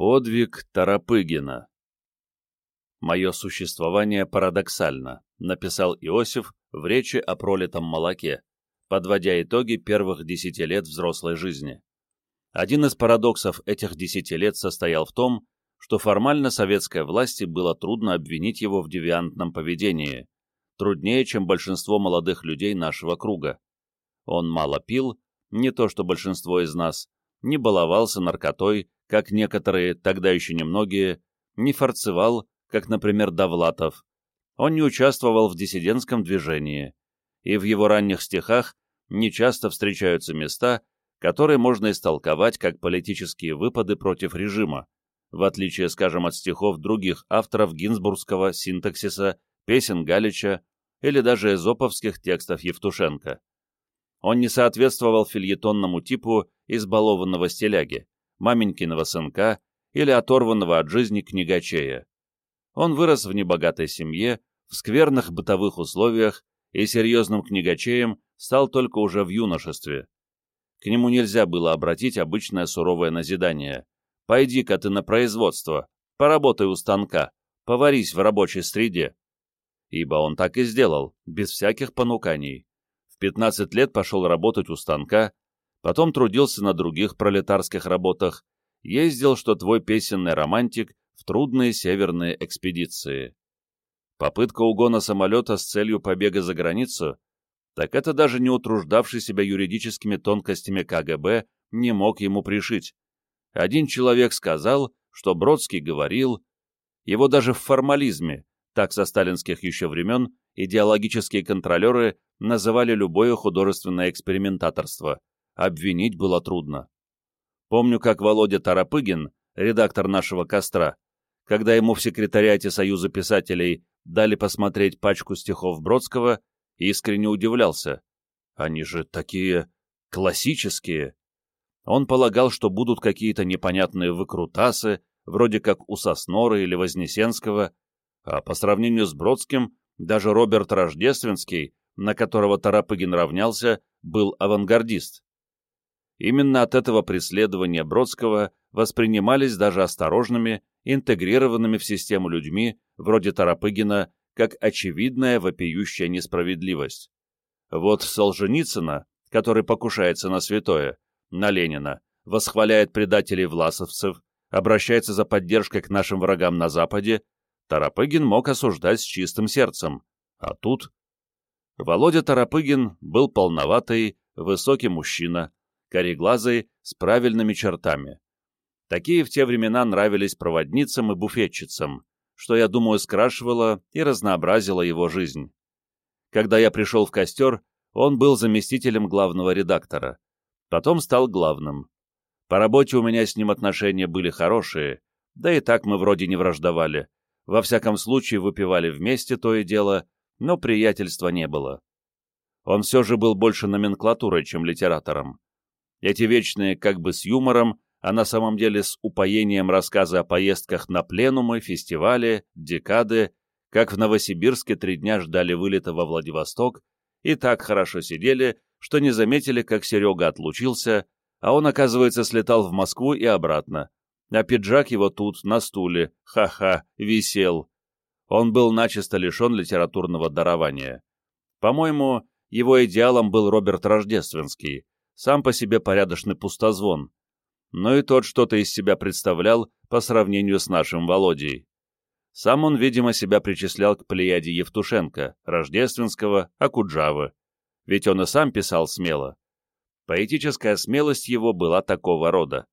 Подвиг Тарапыгина «Мое существование парадоксально», — написал Иосиф в речи о пролитом молоке, подводя итоги первых десяти лет взрослой жизни. Один из парадоксов этих десяти лет состоял в том, что формально советской власти было трудно обвинить его в девиантном поведении, труднее, чем большинство молодых людей нашего круга. Он мало пил, не то что большинство из нас, не баловался наркотой, как некоторые, тогда еще немногие, не фарцевал, как, например, Довлатов. Он не участвовал в диссидентском движении, и в его ранних стихах нечасто встречаются места, которые можно истолковать как политические выпады против режима, в отличие, скажем, от стихов других авторов гинзбургского синтаксиса, песен Галича или даже эзоповских текстов Евтушенко. Он не соответствовал фильетонному типу избалованного стиляги, маменькиного сынка или оторванного от жизни книгачея. Он вырос в небогатой семье, в скверных бытовых условиях и серьезным книгачеем стал только уже в юношестве. К нему нельзя было обратить обычное суровое назидание. «Пойди-ка ты на производство, поработай у станка, поварись в рабочей среде». Ибо он так и сделал, без всяких понуканий. В 15 лет пошел работать у станка, потом трудился на других пролетарских работах, ездил, что твой песенный романтик, в трудные северные экспедиции. Попытка угона самолета с целью побега за границу, так это даже не утруждавший себя юридическими тонкостями КГБ не мог ему пришить. Один человек сказал, что Бродский говорил, его даже в формализме, так со сталинских еще времен, идеологические контролеры называли любое художественное экспериментаторство, обвинить было трудно. Помню, как Володя Тарапыгин, редактор нашего «Костра», когда ему в секретариате Союза писателей дали посмотреть пачку стихов Бродского, искренне удивлялся. Они же такие классические. Он полагал, что будут какие-то непонятные выкрутасы, вроде как у Соснора или Вознесенского, а по сравнению с Бродским даже Роберт Рождественский, на которого Тарапыгин равнялся, был авангардист. Именно от этого преследования Бродского воспринимались даже осторожными, интегрированными в систему людьми, вроде Тарапыгина, как очевидная вопиющая несправедливость. Вот Солженицына, который покушается на святое, на Ленина, восхваляет предателей-власовцев, обращается за поддержкой к нашим врагам на Западе, Тарапыгин мог осуждать с чистым сердцем. А тут... Володя Тарапыгин был полноватый, высокий мужчина, кореглазый, с правильными чертами. Такие в те времена нравились проводницам и буфетчицам, что, я думаю, скрашивало и разнообразило его жизнь. Когда я пришел в костер, он был заместителем главного редактора. Потом стал главным. По работе у меня с ним отношения были хорошие, да и так мы вроде не враждовали. Во всяком случае, выпивали вместе то и дело, но приятельства не было. Он все же был больше номенклатурой, чем литератором. Эти вечные как бы с юмором, а на самом деле с упоением рассказы о поездках на пленумы, фестивали, декады, как в Новосибирске три дня ждали вылета во Владивосток и так хорошо сидели, что не заметили, как Серега отлучился, а он, оказывается, слетал в Москву и обратно. А пиджак его тут, на стуле, ха-ха, висел. Он был начисто лишен литературного дарования. По-моему, его идеалом был Роберт Рождественский, сам по себе порядочный пустозвон, но и тот что-то из себя представлял по сравнению с нашим Володей. Сам он, видимо, себя причислял к плеяде Евтушенко, Рождественского, Акуджавы, ведь он и сам писал смело. Поэтическая смелость его была такого рода.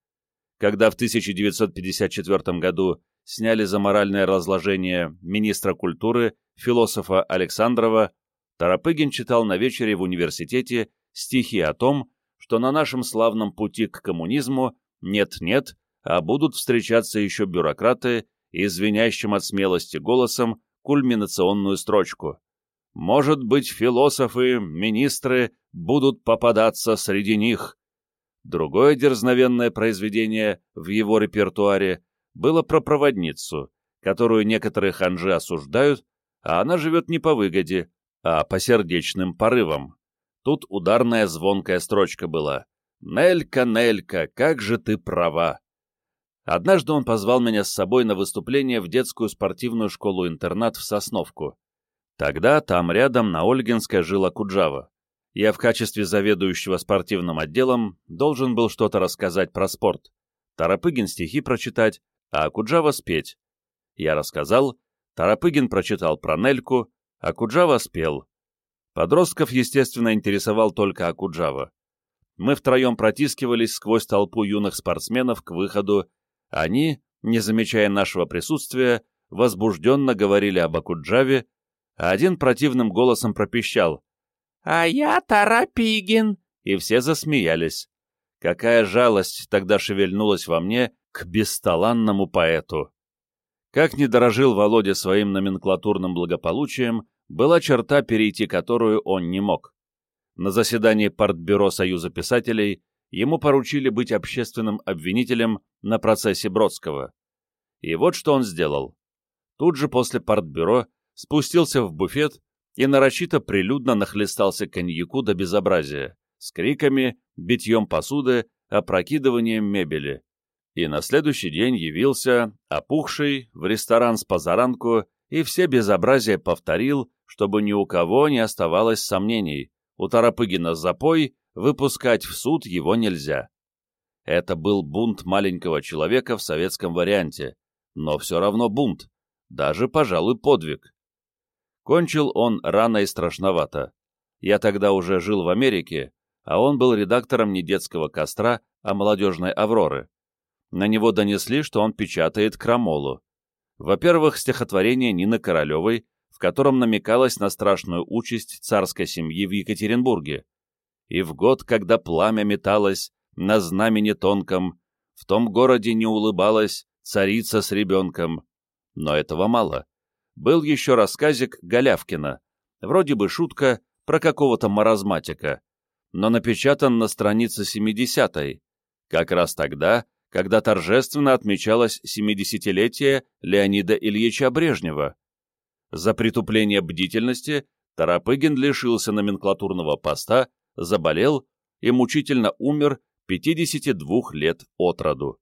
Когда в 1954 году сняли за моральное разложение министра культуры, философа Александрова, Тарапыгин читал на вечере в университете стихи о том, что на нашем славном пути к коммунизму нет-нет, а будут встречаться еще бюрократы и звенящим от смелости голосом кульминационную строчку. Может быть, философы, министры будут попадаться среди них. Другое дерзновенное произведение в его репертуаре было про проводницу, которую некоторые ханжи осуждают, а она живет не по выгоде, а по сердечным порывам. Тут ударная звонкая строчка была. «Нелька, Нелька, как же ты права!» Однажды он позвал меня с собой на выступление в детскую спортивную школу-интернат в Сосновку. Тогда там рядом на Ольгинской жила Куджава. Я в качестве заведующего спортивным отделом должен был что-то рассказать про спорт. Тарапыгин стихи прочитать, а Куджава спеть. Я рассказал, Тарапыгин прочитал про Нельку, а Куджава спел. Подростков, естественно, интересовал только Акуджава. Мы втроем протискивались сквозь толпу юных спортсменов к выходу, они, не замечая нашего присутствия, возбужденно говорили об Акуджаве, а один противным голосом пропищал «А я Тарапигин!» и все засмеялись. Какая жалость тогда шевельнулась во мне к бесталанному поэту. Как не дорожил Володя своим номенклатурным благополучием, была черта, перейти которую он не мог. На заседании Партбюро Союза писателей ему поручили быть общественным обвинителем на процессе Бродского. И вот что он сделал. Тут же после Партбюро спустился в буфет и нарочито прилюдно нахлестался коньяку до безобразия, с криками, битьем посуды, опрокидыванием мебели. И на следующий день явился, опухший, в ресторан с позаранку и все безобразия повторил, чтобы ни у кого не оставалось сомнений. У Тарапыгина запой, выпускать в суд его нельзя. Это был бунт маленького человека в советском варианте, но все равно бунт, даже, пожалуй, подвиг. Кончил он рано и страшновато. Я тогда уже жил в Америке, а он был редактором не детского костра, а молодежной «Авроры». На него донесли, что он печатает крамолу. Во-первых, стихотворение Нины Королевой в котором намекалось на страшную участь царской семьи в Екатеринбурге. И в год, когда пламя металось на знамени тонком, в том городе не улыбалась царица с ребенком. Но этого мало. Был еще рассказик Голявкина, вроде бы шутка про какого-то маразматика, но напечатан на странице 70-й, как раз тогда, когда торжественно отмечалось 70-летие Леонида Ильича Брежнева. За притупление бдительности Тарапыгин лишился номенклатурного поста, заболел и мучительно умер 52 лет от роду.